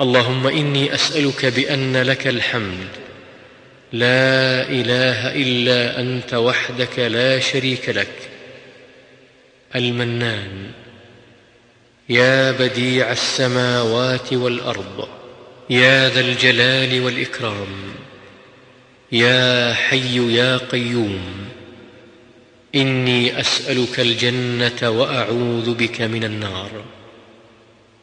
اللهم إني أسألك بأن لك الحمد. لا إله إلا أنت وحدك لا شريك لك. المنان. يا بديع السماوات والأرض. يا ذا الجلال والإكرام. يا حي يا قيوم. إني أسألك الجنة وأعوذ بك من النار.